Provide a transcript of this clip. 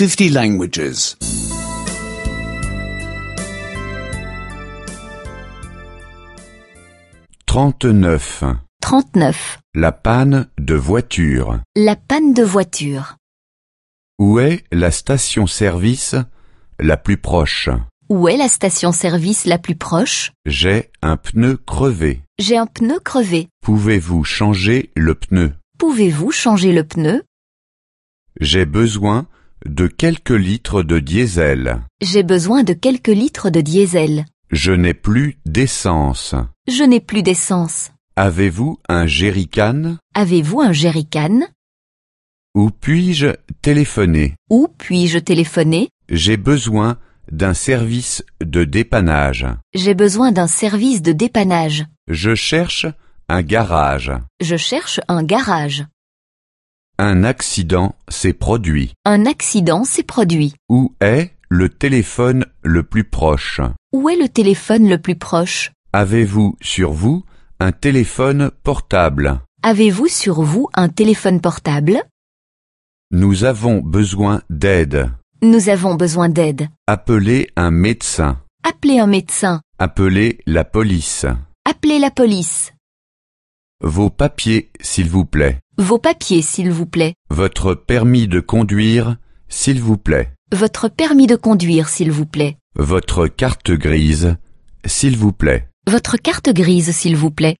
50 languages. 39. 39. La panne de voiture. La panne de voiture. Où est la station-service la plus proche? Où est la station-service la plus proche? J'ai un pneu crevé. J'ai un pneu crevé. Pouvez-vous changer le pneu? Pouvez-vous changer le pneu? J'ai besoin de quelques litres de diesel. J'ai besoin de quelques litres de diesel. Je n'ai plus d'essence. Je n'ai plus d'essence. Avez-vous un jerrycan? Avez-vous un jerrycan? Où puis-je téléphoner? Où puis-je téléphoner? J'ai besoin d'un service de dépannage. J'ai besoin d'un service de dépannage. Je cherche un garage. Je cherche un garage. Un accident s'est produit. Un accident s'est produit. Où est le téléphone le plus proche? Où est le téléphone le plus proche? Avez-vous sur vous un téléphone portable? Avez-vous sur vous un téléphone portable? Nous avons besoin d'aide. Nous avons besoin d'aide. Appelez un médecin. Appelez un médecin. Appelez la police. Appelez la police. Vos papiers, s'il vous plaît. Vos papiers, s'il vous plaît. Votre permis de conduire, s'il vous plaît. Votre permis de conduire, s'il vous plaît. Votre carte grise, s'il vous plaît. Votre carte grise, s'il vous plaît.